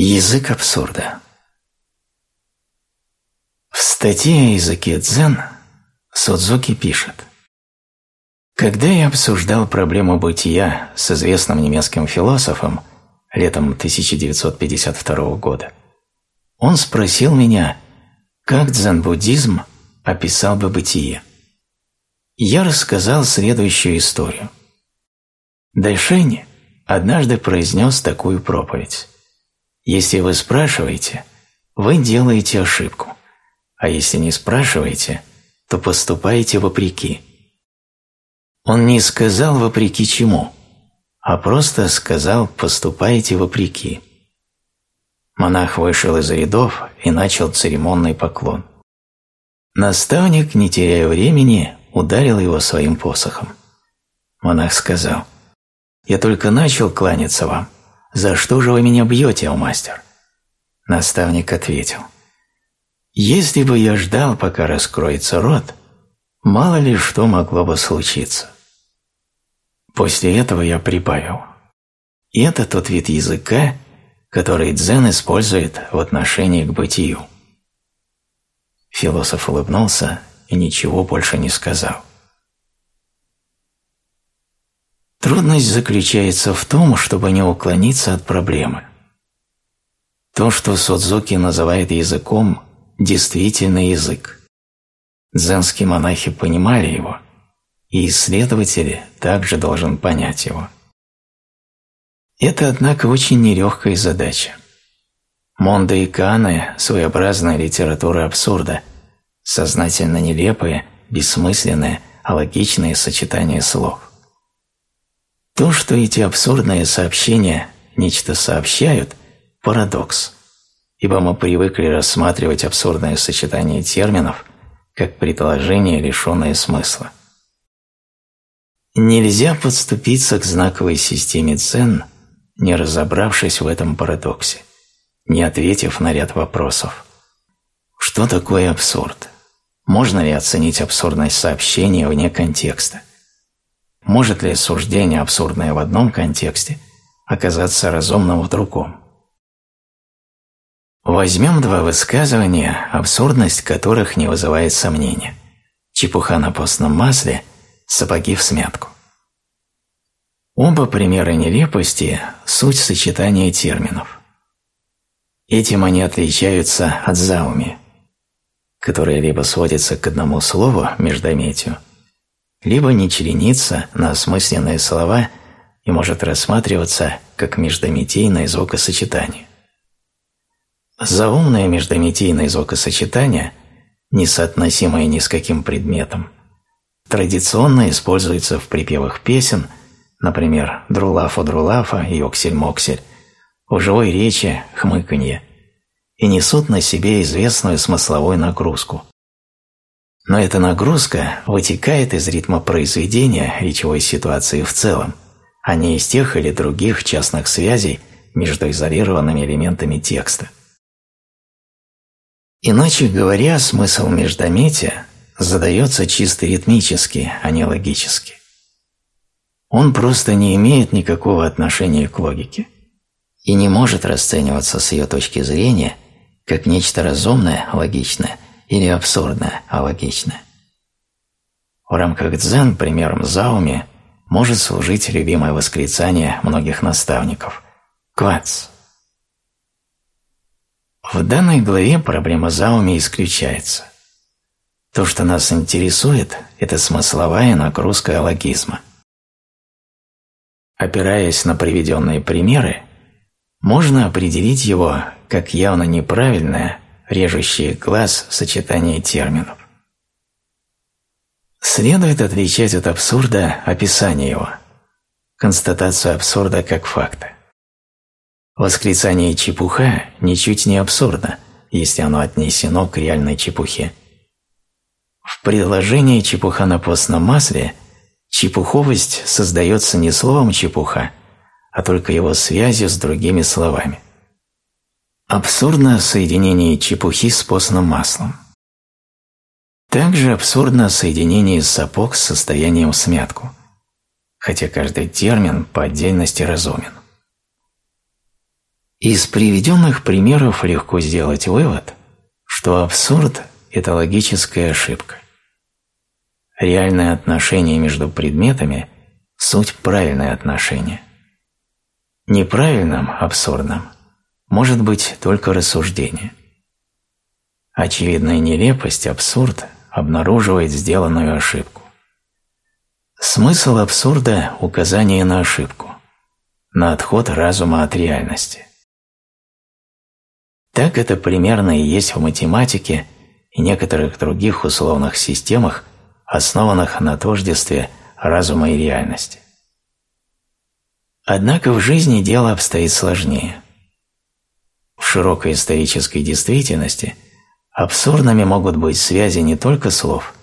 Язык абсурда В статье о языке дзен Судзуки пишет Когда я обсуждал проблему бытия с известным немецким философом летом 1952 года, он спросил меня, как дзен-буддизм описал бы бытие. Я рассказал следующую историю. Дайшень однажды произнес такую проповедь. Если вы спрашиваете, вы делаете ошибку, а если не спрашиваете, то поступаете вопреки. Он не сказал вопреки чему, а просто сказал «поступаете вопреки». Монах вышел из рядов и начал церемонный поклон. Наставник, не теряя времени, ударил его своим посохом. Монах сказал, «Я только начал кланяться вам, «За что же вы меня бьете, о мастер?» Наставник ответил, «Если бы я ждал, пока раскроется рот, мало ли что могло бы случиться». После этого я прибавил, и это тот вид языка, который дзен использует в отношении к бытию. Философ улыбнулся и ничего больше не сказал. Трудность заключается в том, чтобы не уклониться от проблемы. То, что Судзуки называет языком, действительно язык. Дзенские монахи понимали его, и исследователь также должен понять его. Это, однако, очень нелегкая задача. Монда и Каны – своеобразная литература абсурда, сознательно нелепые, бессмысленные, алогичные сочетания слов. То, что эти абсурдные сообщения нечто сообщают – парадокс, ибо мы привыкли рассматривать абсурдное сочетание терминов как предложение, лишенное смысла. Нельзя подступиться к знаковой системе цен, не разобравшись в этом парадоксе, не ответив на ряд вопросов. Что такое абсурд? Можно ли оценить абсурдность сообщения вне контекста? Может ли суждение, абсурдное в одном контексте, оказаться разумным в другом? Возьмем два высказывания, абсурдность которых не вызывает сомнения. Чепуха на постном масле, сапоги в смятку. Оба примера нелепости – суть сочетания терминов. Этим они отличаются от зауми, которые либо сводятся к одному слову, междометию, либо не членится на осмысленные слова и может рассматриваться как междометийное звукосочетание. Заумное междометийное звукосочетание, несоотносимое ни с каким предметом, традиционно используется в припевах песен, например, «Друлафа-друлафа» и «Оксель-моксель», в живой речи «Хмыканье», и несут на себе известную смысловую нагрузку, но эта нагрузка вытекает из ритма произведения речевой ситуации в целом, а не из тех или других частных связей между изолированными элементами текста. Иначе говоря, смысл междометия задается чисто ритмически, а не логически. Он просто не имеет никакого отношения к логике и не может расцениваться с ее точки зрения как нечто разумное, логичное – или абсурдно, а логично. В рамках дзен примером зауми может служить любимое восклицание многих наставников – «квац». В данной главе проблема зауми исключается. То, что нас интересует, это смысловая нагрузка логизма. Опираясь на приведенные примеры, можно определить его как явно неправильное режущие глаз сочетание терминов. Следует отличать от абсурда описание его, констатацию абсурда как факта. Восклицание «чепуха» ничуть не абсурдно, если оно отнесено к реальной чепухе. В предложении «чепуха на постном масле» чепуховость создается не словом «чепуха», а только его связью с другими словами. Абсурдно соединение чепухи с постным маслом. Также абсурдно соединение сапог с состоянием смятку, хотя каждый термин по отдельности разумен. Из приведенных примеров легко сделать вывод, что абсурд – это логическая ошибка. Реальное отношение между предметами – суть правильное отношение. Неправильным, абсурдным, может быть только рассуждение. Очевидная нелепость, абсурд обнаруживает сделанную ошибку. Смысл абсурда – указание на ошибку, на отход разума от реальности. Так это примерно и есть в математике и некоторых других условных системах, основанных на тождестве разума и реальности. Однако в жизни дело обстоит сложнее. Широкой исторической действительности абсурдными могут быть связи не только слов,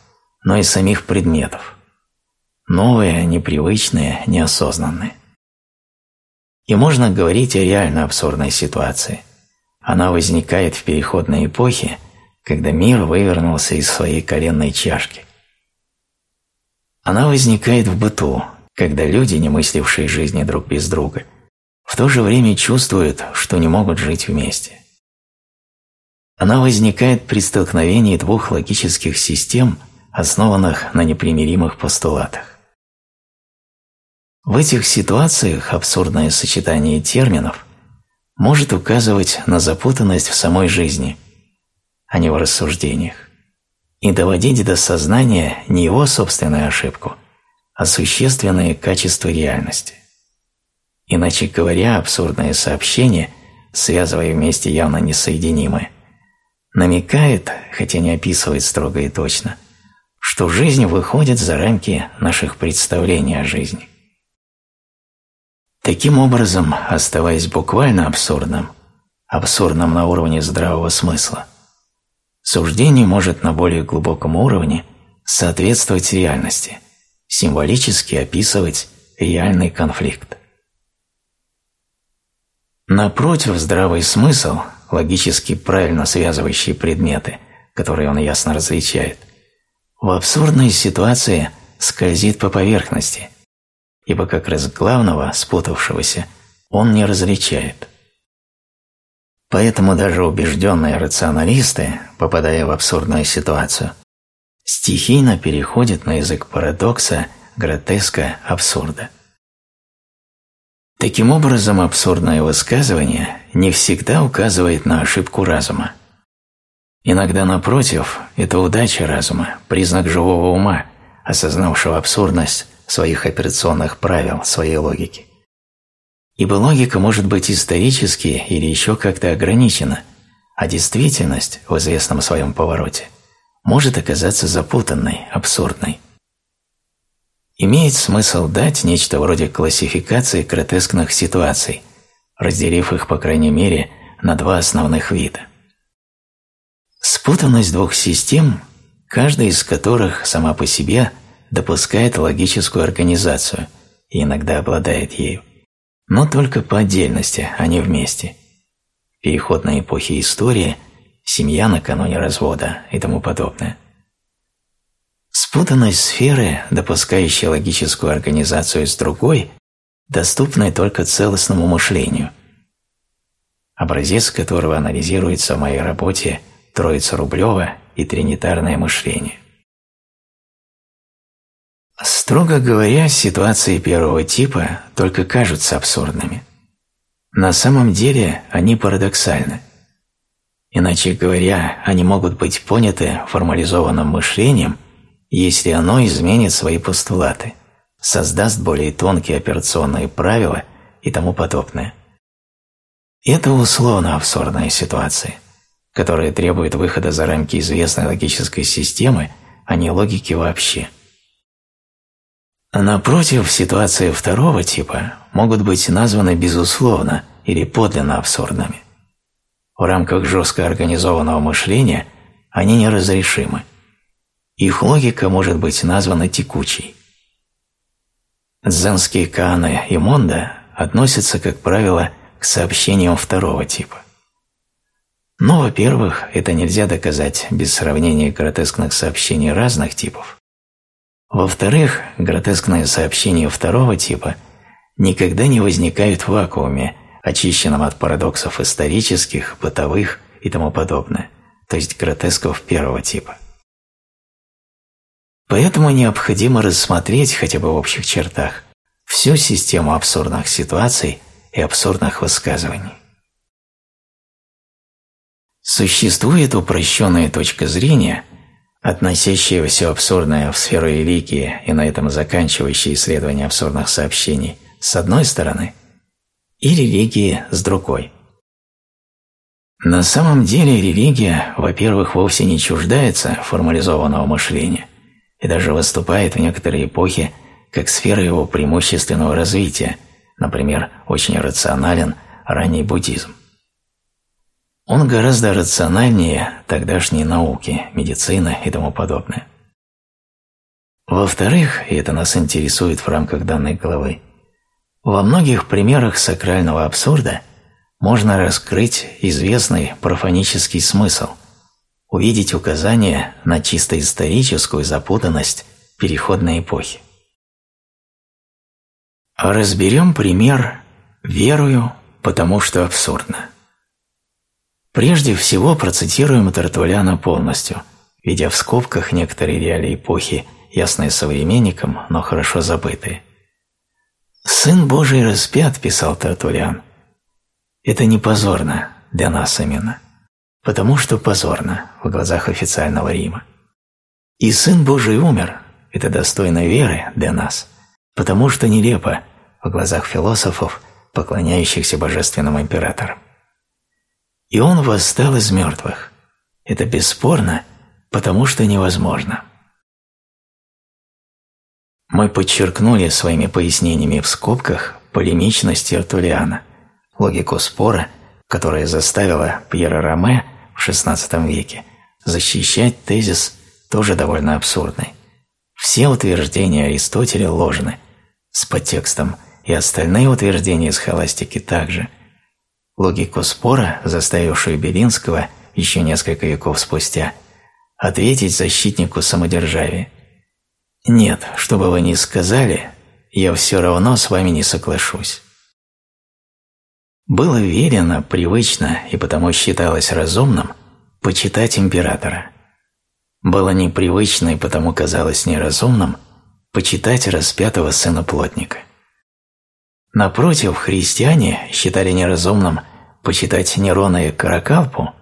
но и самих предметов. Новые, непривычные, неосознанные. И можно говорить о реально абсурдной ситуации. Она возникает в переходной эпохе, когда мир вывернулся из своей коленной чашки. Она возникает в быту, когда люди, не мыслившие жизни друг без друга, в то же время чувствуют, что не могут жить вместе. Она возникает при столкновении двух логических систем, основанных на непримиримых постулатах. В этих ситуациях абсурдное сочетание терминов может указывать на запутанность в самой жизни, а не в рассуждениях, и доводить до сознания не его собственную ошибку – а существенные качества реальности. Иначе говоря, абсурдное сообщение, связывая вместе явно несоединимое, намекает, хотя не описывает строго и точно, что жизнь выходит за рамки наших представлений о жизни. Таким образом, оставаясь буквально абсурдным, абсурдным на уровне здравого смысла, суждение может на более глубоком уровне соответствовать реальности – символически описывать реальный конфликт. Напротив, здравый смысл, логически правильно связывающий предметы, которые он ясно различает, в абсурдной ситуации скользит по поверхности, ибо как раз главного, спутавшегося, он не различает. Поэтому даже убежденные рационалисты, попадая в абсурдную ситуацию, стихийно переходит на язык парадокса, гротеска, абсурда. Таким образом, абсурдное высказывание не всегда указывает на ошибку разума. Иногда, напротив, это удача разума, признак живого ума, осознавшего абсурдность своих операционных правил, своей логики. Ибо логика может быть исторически или еще как-то ограничена, а действительность в известном своем повороте может оказаться запутанной, абсурдной. Имеет смысл дать нечто вроде классификации гротескных ситуаций, разделив их, по крайней мере, на два основных вида. Спутанность двух систем, каждая из которых сама по себе допускает логическую организацию и иногда обладает ею, но только по отдельности, а не вместе. В переходной эпохе истории семья накануне развода и тому подобное. Спутанность сферы, допускающая логическую организацию с другой, доступна только целостному мышлению, образец которого анализируется в моей работе «Троица Рублева и тринитарное мышление». Строго говоря, ситуации первого типа только кажутся абсурдными. На самом деле они парадоксальны – Иначе говоря, они могут быть поняты формализованным мышлением, если оно изменит свои постулаты, создаст более тонкие операционные правила и тому подобное. Это условно абсурдная ситуация, которая требует выхода за рамки известной логической системы, а не логики вообще. Напротив, ситуации второго типа могут быть названы безусловно или подлинно абсурдными. В рамках жестко организованного мышления они неразрешимы. Их логика может быть названа текучей. Дзенские каны и монда относятся, как правило, к сообщениям второго типа. Но, во-первых, это нельзя доказать без сравнения гротескных сообщений разных типов. Во-вторых, гротескные сообщения второго типа никогда не возникают в вакууме, очищенном от парадоксов исторических, бытовых и тому подобное, то есть гротесков первого типа. Поэтому необходимо рассмотреть хотя бы в общих чертах всю систему абсурдных ситуаций и абсурдных высказываний. Существует упрощенная точка зрения, относящая все абсурдное в сферу религии и на этом заканчивающая исследование абсурдных сообщений с одной стороны, и религии с другой. На самом деле религия, во-первых, вовсе не чуждается формализованного мышления и даже выступает в некоторые эпохи как сфера его преимущественного развития, например, очень рационален ранний буддизм. Он гораздо рациональнее тогдашней науки, медицины и тому подобное. Во-вторых, и это нас интересует в рамках данной главы, во многих примерах сакрального абсурда можно раскрыть известный профанический смысл, увидеть указания на чисто историческую запутанность переходной эпохи. Разберем пример «верую, потому что абсурдно». Прежде всего процитируем Тартуляна полностью, видя в скобках некоторые реалии эпохи, ясные современникам, но хорошо забытые. «Сын Божий распят», – писал Тартулян. Это не позорно для нас именно, потому что позорно в глазах официального Рима. И Сын Божий умер – это достойно веры для нас – потому что нелепо в глазах философов, поклоняющихся божественным императорам. И он восстал из мертвых. Это бесспорно, потому что невозможно. Мы подчеркнули своими пояснениями в скобках полемичность Тертулиана, логику спора, которая заставила Пьера Роме в XVI веке защищать тезис тоже довольно абсурдный. Все утверждения Аристотеля ложны, с подтекстом и остальные утверждения схоластики также. Логику спора, заставившую Белинского еще несколько веков спустя ответить защитнику самодержавия. «Нет, что бы вы ни сказали, я все равно с вами не соглашусь». Было верено, привычно и потому считалось разумным почитать императора. Было непривычно и потому казалось неразумным почитать распятого сына плотника. Напротив, христиане считали неразумным почитать Нерона и Каракалпу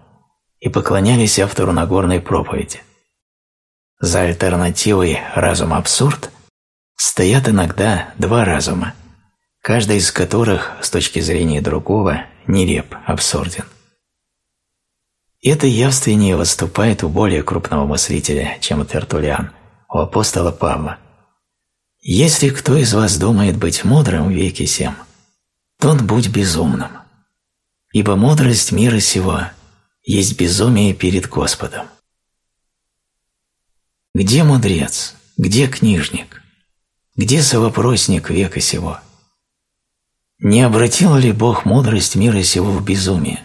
и поклонялись автору Нагорной проповеди. За альтернативой разум-абсурд стоят иногда два разума, каждый из которых с точки зрения другого нелеп, абсурден. Это явственнее выступает у более крупного мыслителя, чем Тертулиан, у апостола Павла. Если кто из вас думает быть мудрым в веке сем, тот будь безумным. Ибо мудрость мира сего есть безумие перед Господом. Где мудрец? Где книжник? Где совопросник века сего? Не обратил ли Бог мудрость мира сего в безумие?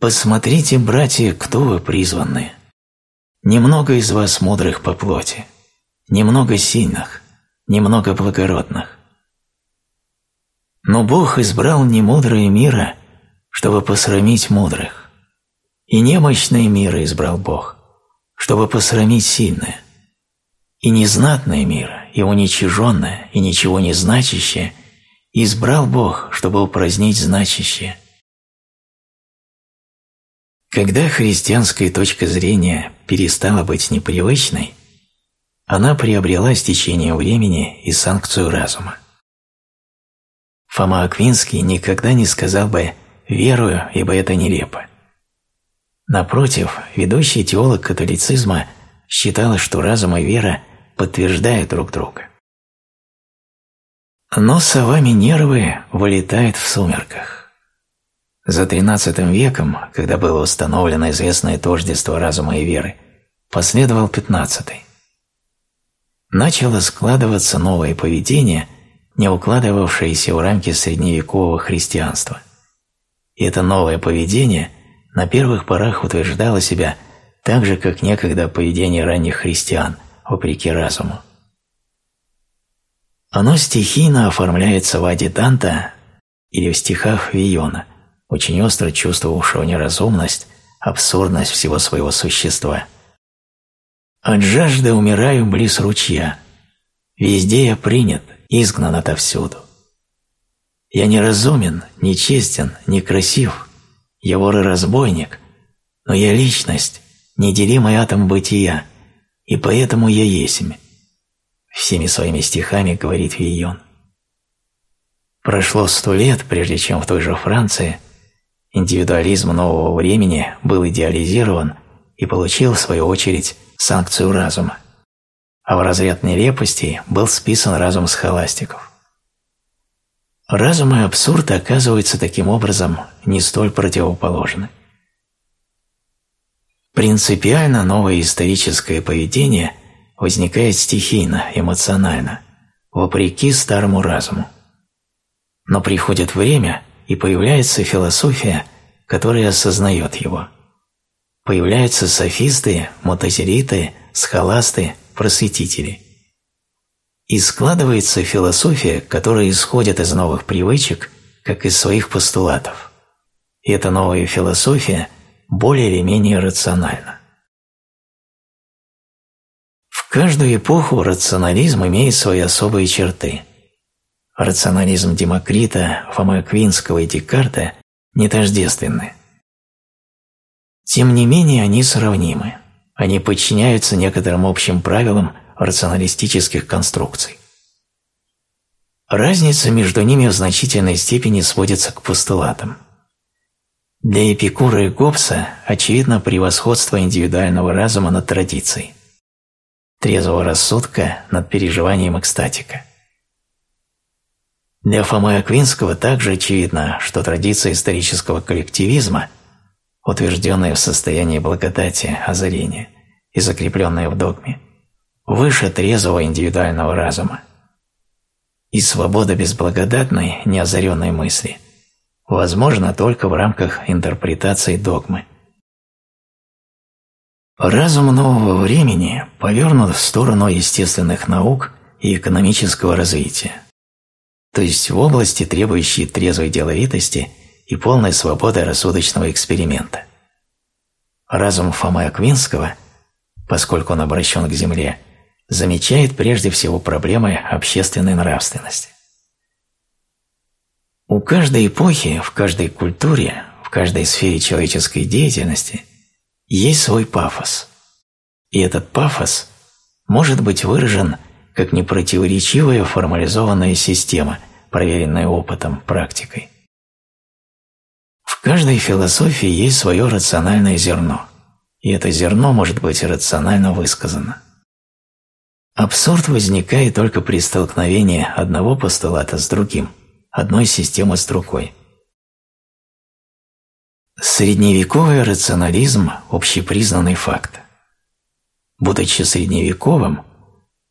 Посмотрите, братья, кто вы призванные. Немного из вас мудрых по плоти немного сильных, немного благородных. Но Бог избрал немудрые мира, чтобы посрамить мудрых, и немощные мира избрал Бог, чтобы посрамить сильное, и незнатное мира, и уничиженное, и ничего не значащее избрал Бог, чтобы упразднить значащее. Когда христианская точка зрения перестала быть непривычной – она приобрела с течением времени и санкцию разума. Фома Аквинский никогда не сказал бы «верую, ибо это нелепо». Напротив, ведущий теолог католицизма считал, что разум и вера подтверждают друг друга. Но сова нервы вылетает в сумерках. За XIII веком, когда было установлено известное тождество разума и веры, последовал XV начало складываться новое поведение, не укладывавшееся в рамки средневекового христианства. И это новое поведение на первых порах утверждало себя так же, как некогда поведение ранних христиан, вопреки разуму. Оно стихийно оформляется в адитанта или в стихах Виона, очень остро чувствовавшего неразумность, абсурдность всего своего существа. От жажды умираю близ ручья. Везде я принят, изгнан отовсюду. Я неразумен, нечестен, некрасив, я вор и разбойник, но я личность, неделимый атом бытия, и поэтому я есмь. Всеми своими стихами говорит Вийон. Прошло сто лет, прежде чем в той же Франции индивидуализм нового времени был идеализирован и получил, в свою очередь, санкцию разума, а в разряд нелепостей был списан разум схоластиков. Разум и абсурд оказываются таким образом не столь противоположны. Принципиально новое историческое поведение возникает стихийно, эмоционально, вопреки старому разуму. Но приходит время, и появляется философия, которая осознает его. Появляются софисты, мотозериты, схоласты, просветители. И складывается философия, которая исходит из новых привычек, как из своих постулатов. И эта новая философия более или менее рациональна. В каждую эпоху рационализм имеет свои особые черты. Рационализм Демокрита, Фомы Аквинского и Декарта не тождественны. Тем не менее они сравнимы. Они подчиняются некоторым общим правилам рационалистических конструкций. Разница между ними в значительной степени сводится к постулатам. Для Эпикура и Гоббса очевидно превосходство индивидуального разума над традицией, трезвого рассудка над переживанием экстатика. Для Фомы Аквинского также очевидно, что традиция исторического коллективизма, утвержденная в состоянии благодати, озарения и закрепленная в догме, выше трезвого индивидуального разума. И свобода безблагодатной, неозаренной мысли возможна только в рамках интерпретации догмы. Разум нового времени повернут в сторону естественных наук и экономического развития, то есть в области, требующей трезвой деловитости и полной свободы рассудочного эксперимента. Разум Фомы Аквинского, поскольку он обращен к Земле, замечает прежде всего проблемы общественной нравственности. У каждой эпохи, в каждой культуре, в каждой сфере человеческой деятельности есть свой пафос. И этот пафос может быть выражен как непротиворечивая формализованная система, проверенная опытом, практикой. В каждой философии есть свое рациональное зерно, и это зерно может быть рационально высказано. Абсурд возникает только при столкновении одного постулата с другим, одной системы с другой. Средневековый рационализм – общепризнанный факт. Будучи средневековым,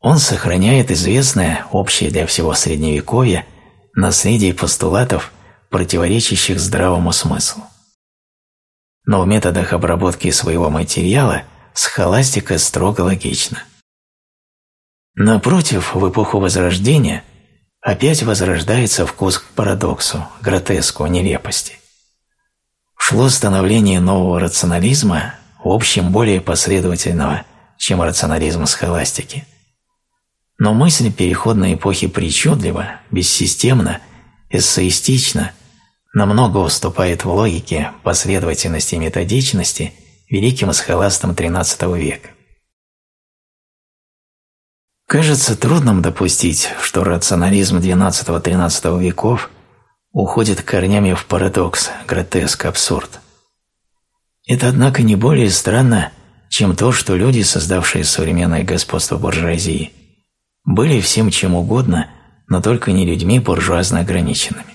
он сохраняет известное, общее для всего Средневековья, наследие постулатов, противоречащих здравому смыслу. Но в методах обработки своего материала схоластика строго логична – Напротив, в эпоху Возрождения опять возрождается вкус к парадоксу, гротеску, нелепости. Шло становление нового рационализма, в общем более последовательного, чем рационализм схоластики. Но мысль переходной эпохи причудлива, бессистемна, эссеистична, намного уступает в логике, последовательности и методичности великим схоластам XIII века. Кажется трудным допустить, что рационализм XII-XIII веков уходит корнями в парадокс, гротеск, абсурд. Это, однако, не более странно, чем то, что люди, создавшие современное господство буржуазии, были всем чем угодно, но только не людьми буржуазно ограниченными.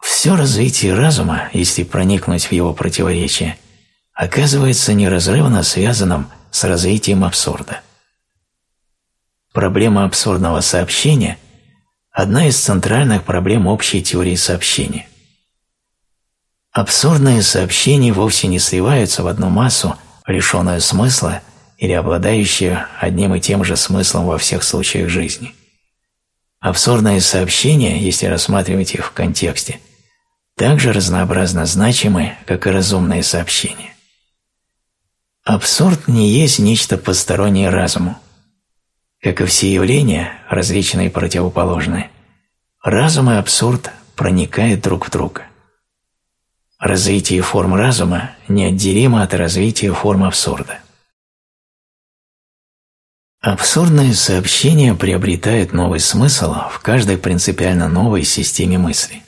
Все развитие разума, если проникнуть в его противоречие, оказывается неразрывно связанным с развитием абсурда. Проблема абсурдного сообщения – одна из центральных проблем общей теории сообщения. Абсурдные сообщения вовсе не сливаются в одну массу, лишенную смысла или обладающую одним и тем же смыслом во всех случаях жизни. Абсурдные сообщения, если рассматривать их в контексте, также разнообразно значимы, как и разумные сообщения. Абсурд не есть нечто постороннее разуму. Как и все явления, различные и противоположные, разум и абсурд проникают друг в друга. Развитие форм разума неотделимо от развития форм абсурда. Абсурдные сообщения приобретают новый смысл в каждой принципиально новой системе мысли.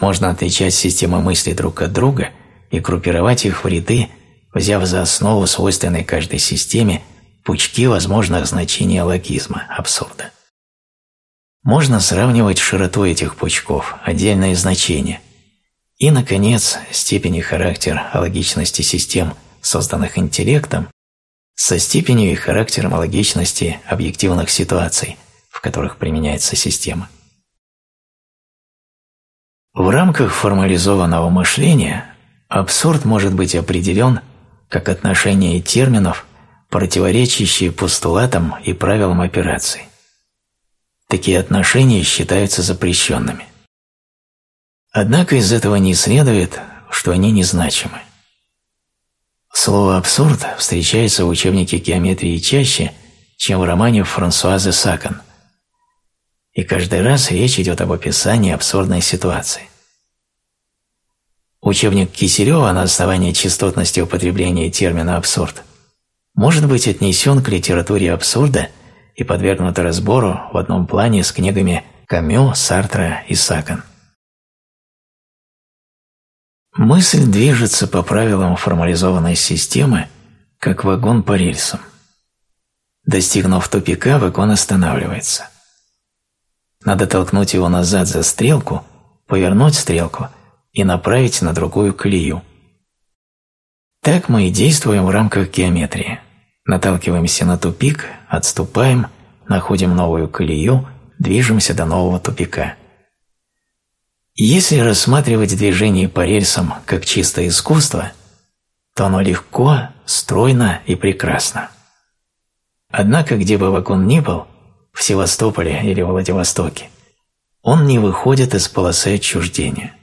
Можно отличать системы мысли друг от друга и группировать их в ряды взяв за основу свойственной каждой системе пучки возможных значений логизма, абсурда. Можно сравнивать широту этих пучков, отдельные значения, и, наконец, степень и характер логичности систем, созданных интеллектом, со степенью и характером логичности объективных ситуаций, в которых применяется система. В рамках формализованного мышления абсурд может быть определен как отношение терминов, противоречащие постулатам и правилам операций. Такие отношения считаются запрещенными. Однако из этого не следует, что они незначимы. Слово «абсурд» встречается в учебнике геометрии чаще, чем в романе Франсуазы Сакан. И каждый раз речь идет об описании абсурдной ситуации. Учебник Киселева на основании частотности употребления термина «абсурд» может быть отнесен к литературе абсурда и подвергнут разбору в одном плане с книгами Камю, Сартра и Сакан. Мысль движется по правилам формализованной системы, как вагон по рельсам. Достигнув тупика, вагон останавливается. Надо толкнуть его назад за стрелку, повернуть стрелку и направить на другую колею. Так мы и действуем в рамках геометрии. Наталкиваемся на тупик, отступаем, находим новую колею, движемся до нового тупика. Если рассматривать движение по рельсам как чистое искусство, то оно легко, стройно и прекрасно. Однако, где бы вагон ни был, в Севастополе или Владивостоке, он не выходит из полосы отчуждения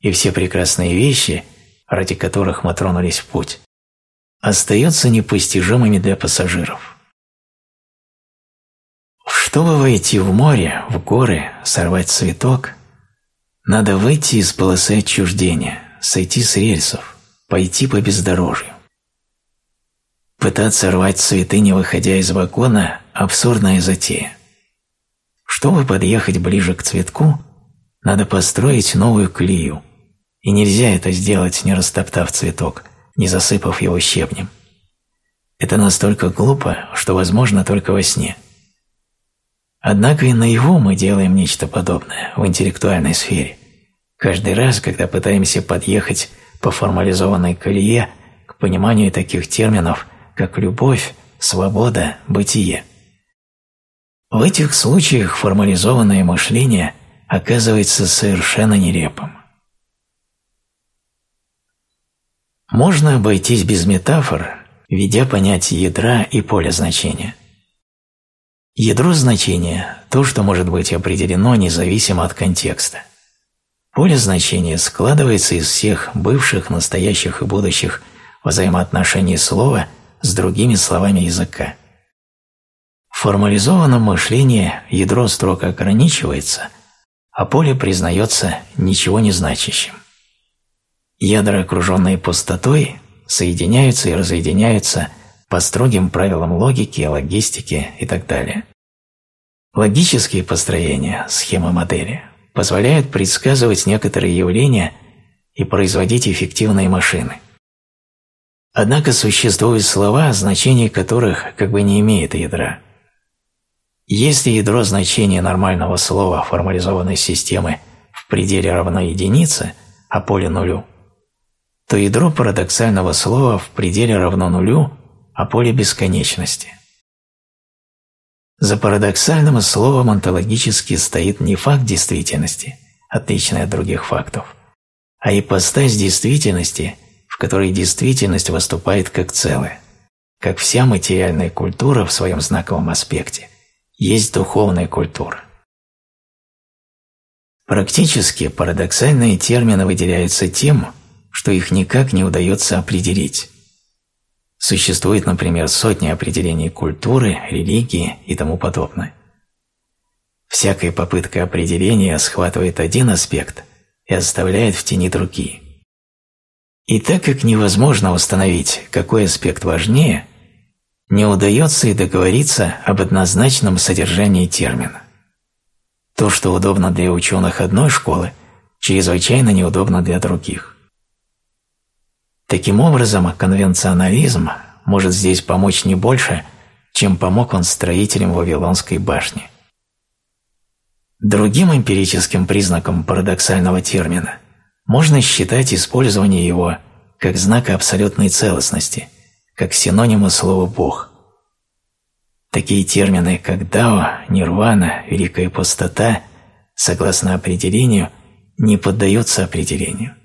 и все прекрасные вещи, ради которых мы тронулись в путь, остаются непостижимыми для пассажиров. Чтобы войти в море, в горы, сорвать цветок, надо выйти из полосы отчуждения, сойти с рельсов, пойти по бездорожью. Пытаться рвать цветы, не выходя из вагона – абсурдная затея. Чтобы подъехать ближе к цветку, надо построить новую колею – и нельзя это сделать, не растоптав цветок, не засыпав его щебнем. Это настолько глупо, что возможно только во сне. Однако и наяву мы делаем нечто подобное в интеллектуальной сфере. Каждый раз, когда пытаемся подъехать по формализованной колее к пониманию таких терминов, как любовь, свобода, бытие. В этих случаях формализованное мышление оказывается совершенно нелепым. Можно обойтись без метафор, введя понятие ядра и поля значения. Ядро значения – то, что может быть определено независимо от контекста. Поле значения складывается из всех бывших, настоящих и будущих взаимоотношений слова с другими словами языка. В формализованном мышлении ядро строго ограничивается, а поле признается ничего не значащим. Ядра, окруженные пустотой, соединяются и разъединяются по строгим правилам логики, логистики и так далее. Логические построения, схемы модели, позволяют предсказывать некоторые явления и производить эффективные машины. Однако существуют слова, значение которых как бы не имеет ядра. Если ядро значения нормального слова формализованной системы в пределе равно единице, а поле нулю, то ядро парадоксального слова в пределе равно нулю, а поле бесконечности. За парадоксальным словом онтологически стоит не факт действительности, отличный от других фактов, а ипостась действительности, в которой действительность выступает как целое, как вся материальная культура в своем знаковом аспекте, есть духовная культура – Практически парадоксальные термины выделяются тем, что их никак не удается определить. Существует, например, сотни определений культуры, религии и тому подобное. Всякая попытка определения схватывает один аспект и оставляет в тени другие. И так как невозможно установить, какой аспект важнее, не удается и договориться об однозначном содержании термина. То, что удобно для ученых одной школы, чрезвычайно неудобно для других. Таким образом, конвенционализм может здесь помочь не больше, чем помог он строителям Вавилонской башни. Другим эмпирическим признаком парадоксального термина можно считать использование его как знака абсолютной целостности, как синонима слова «Бог». Такие термины, как дао, нирвана, великая пустота, согласно определению, не поддаются определению.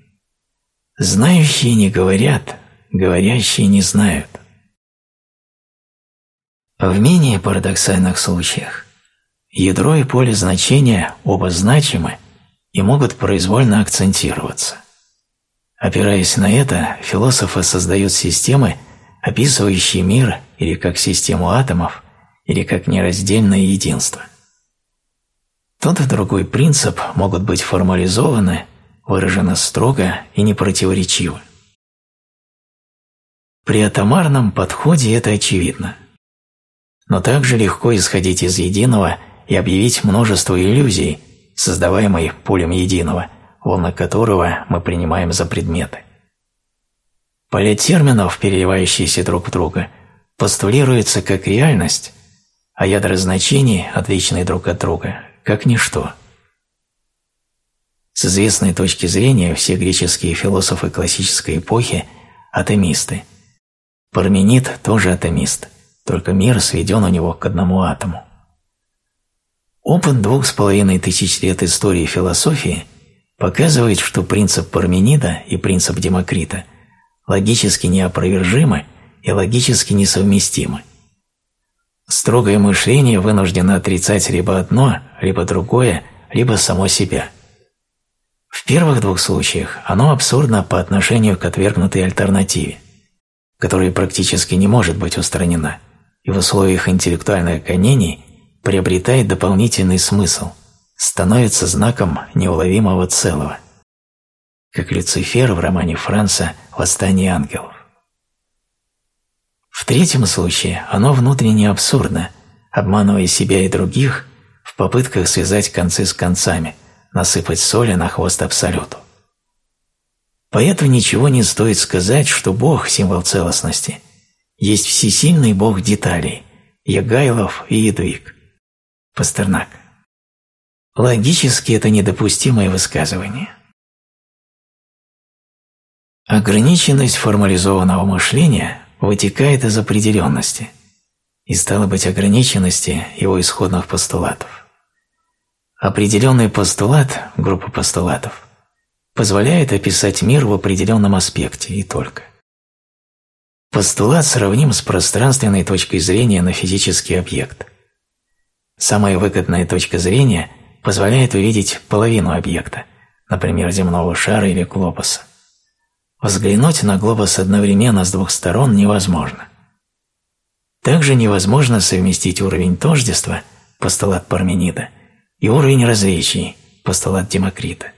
Знающие не говорят, говорящие не знают. В менее парадоксальных случаях ядро и поле значения оба значимы и могут произвольно акцентироваться. Опираясь на это, философы создают системы, описывающие мир или как систему атомов, или как нераздельное единство. Тот и другой принцип могут быть формализованы, выражены строго и непротиворечиво. При атомарном подходе это очевидно. Но также легко исходить из единого и объявить множество иллюзий, создаваемых полем единого, волны которого мы принимаем за предметы. Поля терминов, переливающиеся друг в друга, постулируются как реальность, а ядра значений, отличные друг от друга, как ничто. С известной точки зрения все греческие философы классической эпохи – атомисты. Парменид тоже атомист, только мир сведен у него к одному атому. Опыт двух с половиной тысяч лет истории философии показывает, что принцип Парменида и принцип Демокрита логически неопровержимы и логически несовместимы. Строгое мышление вынуждено отрицать либо одно, либо другое, либо само себя. В первых двух случаях оно абсурдно по отношению к отвергнутой альтернативе, которая практически не может быть устранена, и в условиях интеллектуальных гонений приобретает дополнительный смысл, становится знаком неуловимого целого, как Люцифер в романе Франца «Восстание ангелов». В третьем случае оно внутренне абсурдно, обманывая себя и других в попытках связать концы с концами, насыпать соли на хвост Абсолюту. Поэтому ничего не стоит сказать, что Бог – символ целостности. Есть всесильный Бог деталей – Ягайлов и Едвиг. Пастернак. Логически это недопустимое высказывание. Ограниченность формализованного мышления вытекает из определенности и стало быть ограниченности его исходных постулатов. Определенный постулат, группа постулатов, позволяет описать мир в определенном аспекте и только. Постулат сравним с пространственной точкой зрения на физический объект. Самая выгодная точка зрения позволяет увидеть половину объекта, например, земного шара или глобуса. Взглянуть на глобус одновременно с двух сторон невозможно. Также невозможно совместить уровень тождества, постулат Парменида, и уровень различий, постулат Демокрита.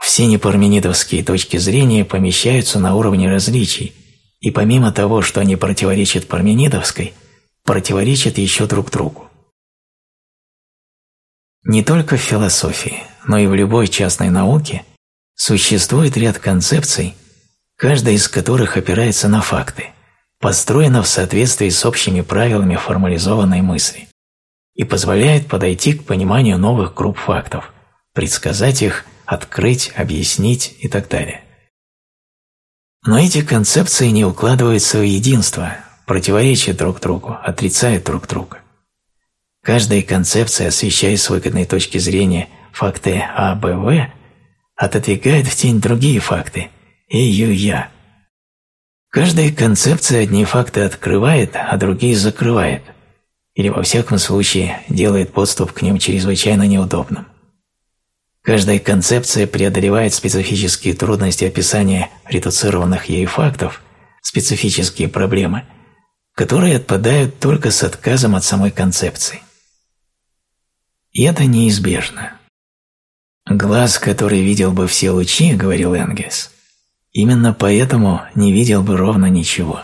Все непарменидовские точки зрения помещаются на уровне различий, и помимо того, что они противоречат парменидовской, противоречат еще друг другу. Не только в философии, но и в любой частной науке – Существует ряд концепций, каждая из которых опирается на факты, построена в соответствии с общими правилами формализованной мысли и позволяет подойти к пониманию новых групп фактов, предсказать их, открыть, объяснить и так далее. Но эти концепции не укладываются в единство, противоречат друг другу, отрицают друг друга. Каждая концепция, освещая с выгодной точки зрения факты А, Б, В, отодвигает в тень другие факты и ее «я». Каждая концепция одни факты открывает, а другие закрывает, или во всяком случае делает подступ к ним чрезвычайно неудобным. Каждая концепция преодолевает специфические трудности описания редуцированных ей фактов, специфические проблемы, которые отпадают только с отказом от самой концепции. И это неизбежно. «Глаз, который видел бы все лучи, — говорил Энгельс, — именно поэтому не видел бы ровно ничего».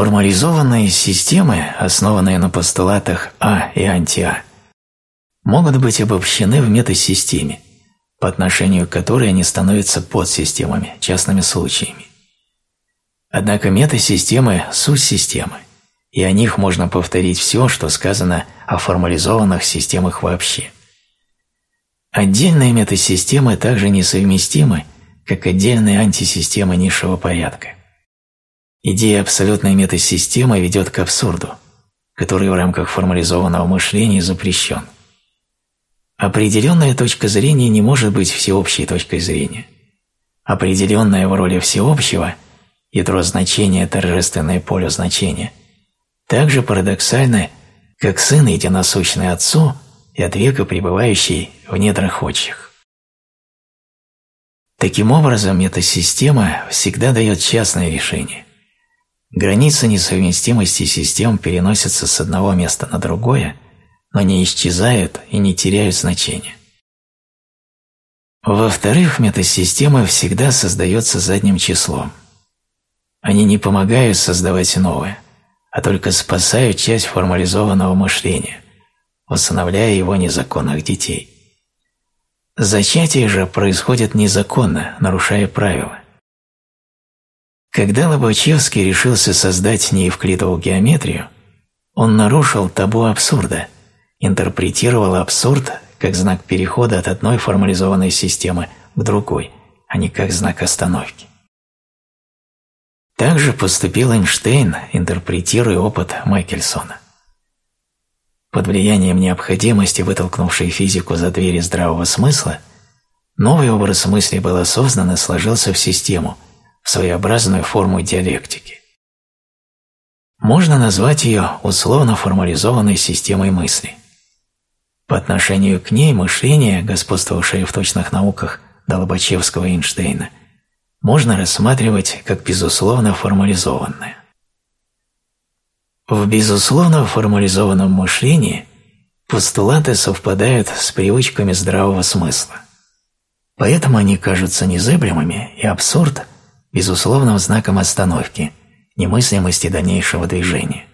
Формализованные системы, основанные на постулатах А и анти-А, могут быть обобщены в метасистеме, по отношению к которой они становятся подсистемами, частными случаями. Однако метасистемы – суть системы, и о них можно повторить все, что сказано о формализованных системах вообще. Отдельные метасистемы также несовместимы, как отдельные антисистемы низшего порядка. Идея абсолютной метасистемы ведет к абсурду, который в рамках формализованного мышления запрещен. Определенная точка зрения не может быть всеобщей точкой зрения. Определенная в роли всеобщего, ядро значения – торжественное поле значения, также парадоксально, как сын единосущный отцу и от века пребывающий в недрах отчих. Таким образом, эта система всегда дает частное решение. Границы несовместимости систем переносятся с одного места на другое, но не исчезают и не теряют значения. Во-вторых, метасистема всегда создается задним числом. Они не помогают создавать новое – а только спасают часть формализованного мышления, восстановляя его незаконных детей. Зачатие же происходит незаконно, нарушая правила. Когда Лобачевский решился создать неевклидову геометрию, он нарушил табу абсурда, интерпретировал абсурд как знак перехода от одной формализованной системы к другой, а не как знак остановки. Также поступил Эйнштейн, интерпретируя опыт Майкельсона. Под влиянием необходимости, вытолкнувшей физику за двери здравого смысла, новый образ мысли был осознан и сложился в систему, своеобразную форму диалектики. Можно назвать ее условно формализованной системой мысли. По отношению к ней мышление, господствовавшее в точных науках до Лобачевского и Эйнштейна, можно рассматривать как безусловно формализованное. В безусловно формализованном мышлении постулаты совпадают с привычками здравого смысла. Поэтому они кажутся незыблемыми, и абсурд – безусловным знаком остановки, немыслимости дальнейшего движения.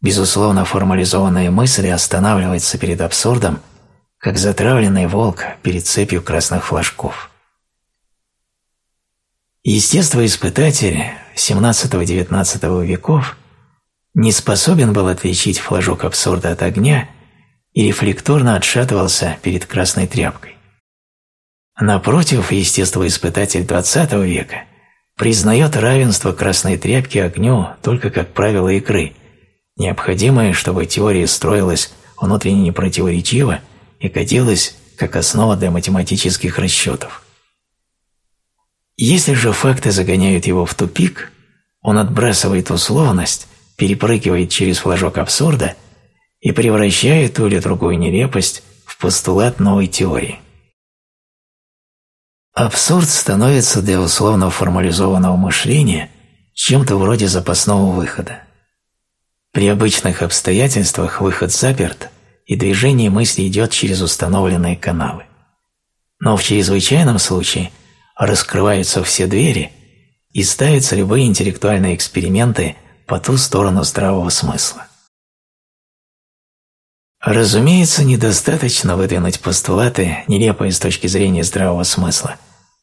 Безусловно формализованная мысль останавливается перед абсурдом, как затравленный волк перед цепью красных флажков – Естествоиспытатель XVII-XIX веков не способен был отличить флажок абсурда от огня и рефлекторно отшатывался перед красной тряпкой. Напротив, естествоиспытатель XX века признает равенство красной тряпки огню только как правило игры, необходимое, чтобы теория строилась внутренне непротиворечиво и годилась как основа для математических расчетов. Если же факты загоняют его в тупик, он отбрасывает условность, перепрыгивает через флажок абсурда и превращает ту или другую нелепость в постулат новой теории. Абсурд становится для условно формализованного мышления чем-то вроде запасного выхода. При обычных обстоятельствах выход заперт, и движение мысли идет через установленные каналы. Но в чрезвычайном случае – раскрываются все двери и ставятся любые интеллектуальные эксперименты по ту сторону здравого смысла. Разумеется, недостаточно выдвинуть постулаты, нелепые с точки зрения здравого смысла,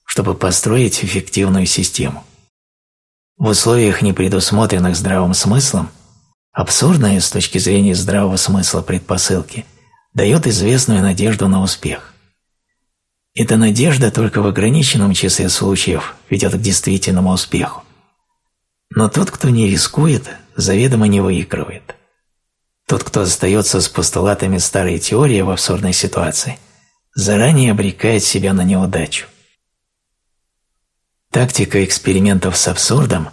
чтобы построить эффективную систему. В условиях, не предусмотренных здравым смыслом, абсурдные с точки зрения здравого смысла предпосылки дают известную надежду на успех. Эта надежда только в ограниченном числе случаев ведет к действительному успеху. Но тот, кто не рискует, заведомо не выигрывает. Тот, кто остается с постулатами старой теории в абсурдной ситуации, заранее обрекает себя на неудачу. Тактика экспериментов с абсурдом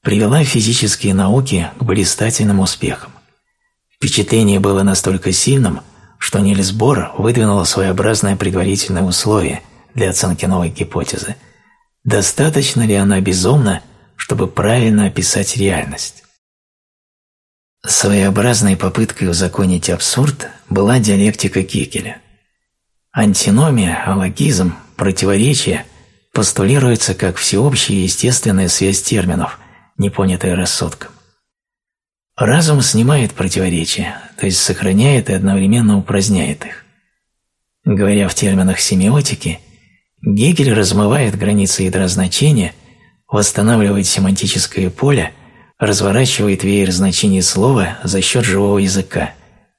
привела физические науки к блистательным успехам. Впечатление было настолько сильным, что Нильс Бор выдвинул своеобразное предварительное условие для оценки новой гипотезы. Достаточно ли она безумна, чтобы правильно описать реальность? Своеобразной попыткой узаконить абсурд была диалектика Гегеля. Антиномия, алогизм, противоречие постулируется как всеобщая естественная связь терминов, не понятая рассудком. Разум снимает противоречия, то есть сохраняет и одновременно упраздняет их. Говоря в терминах семиотики, Гегель размывает границы ядра значения, восстанавливает семантическое поле, разворачивает веер значений слова за счет живого языка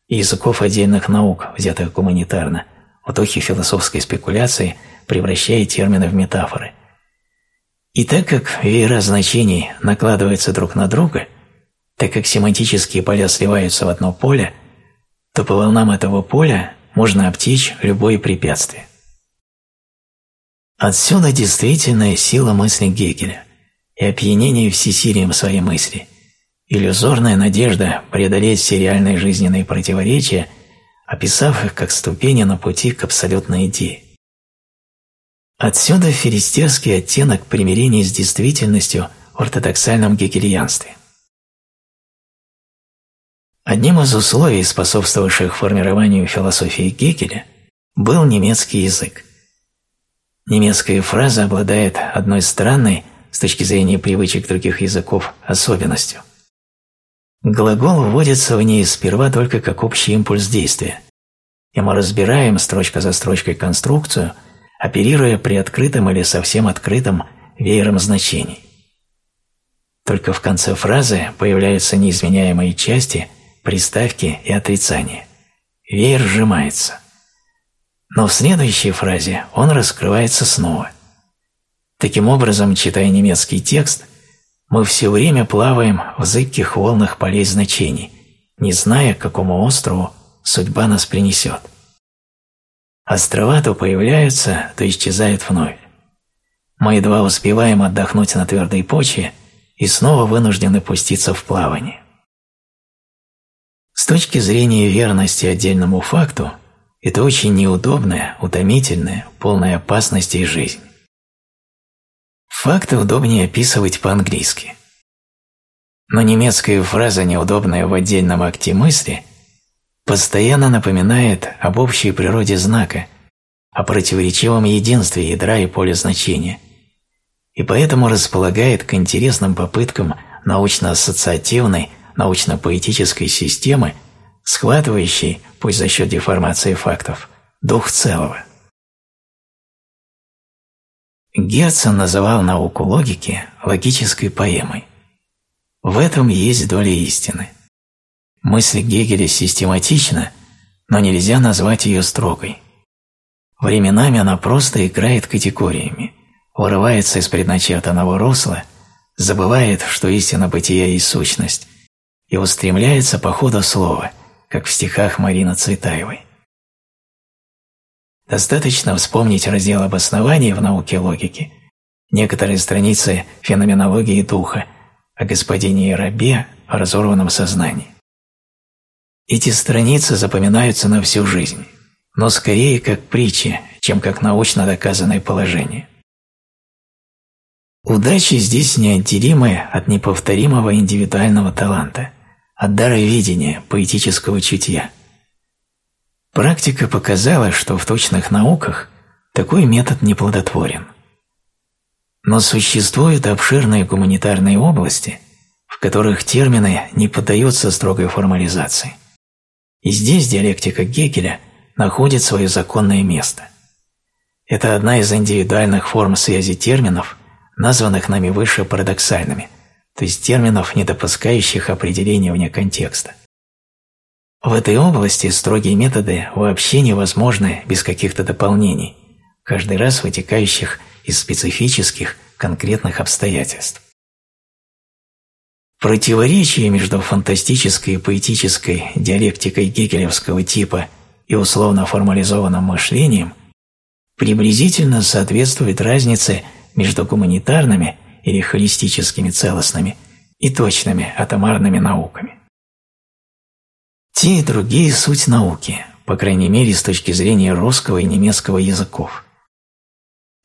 и языков отдельных наук, взятых гуманитарно, в духе философской спекуляции, превращая термины в метафоры. И так как веера значений накладываются друг на друга – так как семантические поля сливаются в одно поле, то по волнам этого поля можно обтечь любое препятствие. Отсюда действительная сила мысли Гегеля и опьянение всесилием своей мысли, иллюзорная надежда преодолеть все реальные жизненные противоречия, описав их как ступени на пути к абсолютной идее. Отсюда филистерский оттенок примирения с действительностью в ортодоксальном гегельянстве. Одним из условий, способствовавших формированию философии Гегеля, был немецкий язык. Немецкая фраза обладает одной странной, с точки зрения привычек других языков, особенностью. Глагол вводится в ней сперва только как общий импульс действия, и мы разбираем строчка за строчкой конструкцию, оперируя при открытом или совсем открытом веером значений. Только в конце фразы появляются неизменяемые части – приставки и отрицания. Веер сжимается. Но в следующей фразе он раскрывается снова. Таким образом, читая немецкий текст, мы все время плаваем в зыбких волнах полей значений, не зная, к какому острову судьба нас принесет. Острова то появляются, то исчезают вновь. Мы едва успеваем отдохнуть на твердой почве и снова вынуждены пуститься в плавание. С точки зрения верности отдельному факту, это очень неудобная, утомительная, полная опасностей жизнь. Факты удобнее описывать по-английски. Но немецкая фраза, неудобная в отдельном акте мысли, постоянно напоминает об общей природе знака, о противоречивом единстве ядра и поля значения, и поэтому располагает к интересным попыткам научно-ассоциативной научно-поэтической системы, схватывающей, пусть за счет деформации фактов, дух целого. Герцен называл науку логики логической поэмой. В этом есть доля истины. Мысль Гегеля систематична, но нельзя назвать ее строгой. Временами она просто играет категориями, вырывается из предначертанного русла, забывает, что истина бытия и сущность, и устремляется по ходу слова, как в стихах Марины Цветаевой. Достаточно вспомнить раздел обоснования в науке логики, некоторые страницы феноменологии духа, о господине и рабе, о разорванном сознании. Эти страницы запоминаются на всю жизнь, но скорее как притчи, чем как научно доказанное положение. Удача здесь неотделимая от неповторимого индивидуального таланта – от дара видения, поэтического чутья. Практика показала, что в точных науках такой метод неплодотворен. Но существуют обширные гуманитарные области, в которых термины не поддаются строгой формализации. И здесь диалектика Гегеля находит свое законное место. Это одна из индивидуальных форм связи терминов, названных нами выше парадоксальными – то есть терминов, не допускающих определения вне контекста. В этой области строгие методы вообще невозможны без каких-то дополнений, каждый раз вытекающих из специфических, конкретных обстоятельств. Противоречие между фантастической и поэтической диалектикой гегелевского типа и условно формализованным мышлением приблизительно соответствует разнице между гуманитарными или холистическими целостными и точными атомарными науками. Те и другие – суть науки, по крайней мере с точки зрения русского и немецкого языков.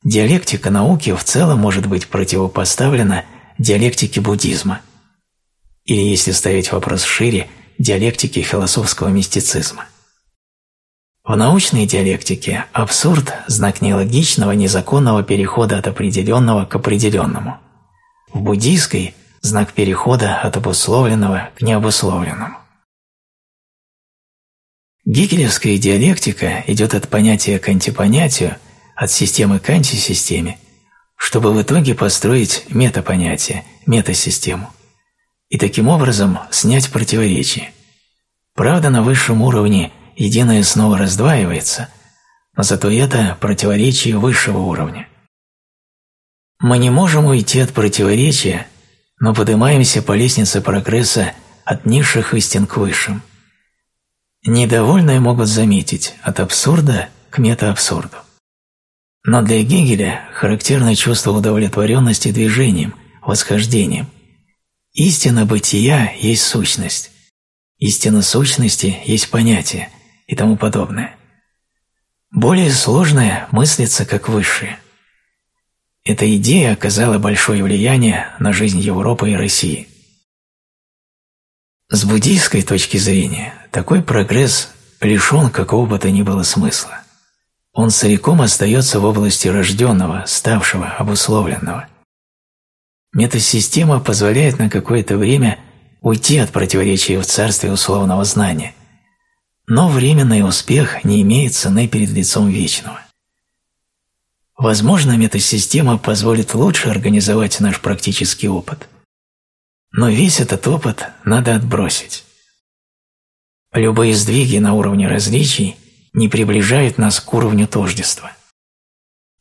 Диалектика науки в целом может быть противопоставлена диалектике буддизма, или, если ставить вопрос шире, диалектике философского мистицизма. В научной диалектике абсурд – знак нелогичного, незаконного перехода от определенного к определенному. В буддийской – знак перехода от обусловленного к необусловленному. Гегелевская диалектика идет от понятия к антипонятию, от системы к антисистеме, чтобы в итоге построить метапонятие, метасистему, и таким образом снять противоречие. Правда, на высшем уровне единое снова раздваивается, но зато это противоречие высшего уровня. Мы не можем уйти от противоречия, но поднимаемся по лестнице прогресса от низших истин к высшим. Недовольные могут заметить от абсурда к метаабсурду. Но для Гегеля характерно чувство удовлетворенности движением, восхождением. Истина бытия есть сущность. Истина сущности есть понятие и тому подобное. Более сложное мыслится как высшее. Эта идея оказала большое влияние на жизнь Европы и России. С буддийской точки зрения такой прогресс лишен какого бы то ни было смысла. Он целиком остается в области рожденного, ставшего, обусловленного. Метасистема позволяет на какое-то время уйти от противоречия в царстве условного знания, но временный успех не имеет цены перед лицом вечного. Возможно, метасистема позволит лучше организовать наш практический опыт – но весь этот опыт надо отбросить. Любые сдвиги на уровне различий не приближают нас к уровню тождества.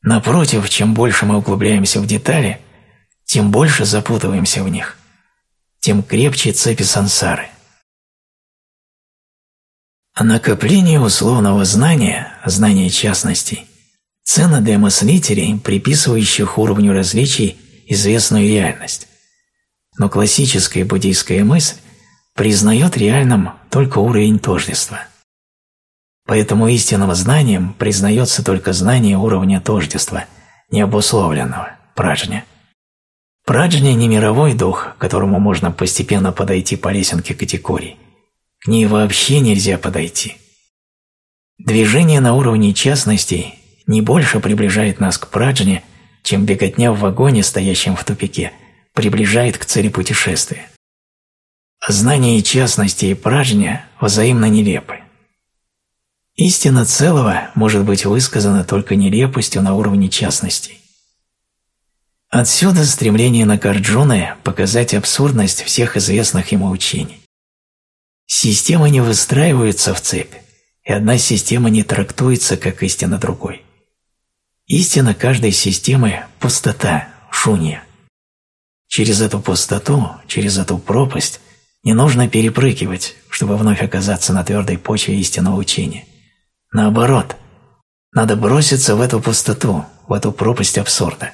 Напротив, чем больше мы углубляемся в детали, тем больше запутываемся в них, тем крепче цепи сансары. А накопление условного знания, знания частностей, цена для мыслителей, приписывающих уровню различий известную реальность но классическая буддийская мысль признает реальным только уровень тождества. Поэтому истинным знанием признается только знание уровня тождества, необусловленного, праджня. Праджня не мировой дух, к которому можно постепенно подойти по лесенке категорий. К ней вообще нельзя подойти. Движение на уровне частностей не больше приближает нас к праджне, чем беготня в вагоне, стоящем в тупике – приближает к цели путешествия. Знание частности и праджня взаимно нелепы. Истина целого может быть высказана только нелепостью на уровне частностей. Отсюда стремление на Накарджуны показать абсурдность всех известных ему учений. Системы не выстраиваются в цепь, и одна система не трактуется как истина другой. Истина каждой системы – пустота, шунья. Через эту пустоту, через эту пропасть не нужно перепрыгивать, чтобы вновь оказаться на твердой почве истинного учения. Наоборот, надо броситься в эту пустоту, в эту пропасть абсурда.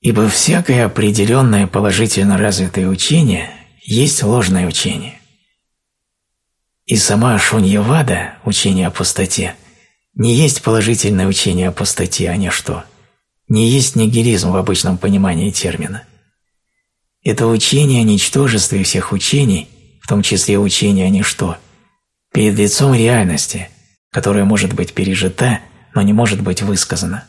Ибо всякое определенное положительно развитое учение есть ложное учение. И сама Шуньявада, учение о пустоте, не есть положительное учение о пустоте, а не что – не есть нигилизм в обычном понимании термина. Это учение о ничтожестве всех учений, в том числе учение о ничто, перед лицом реальности, которая может быть пережита, но не может быть высказана.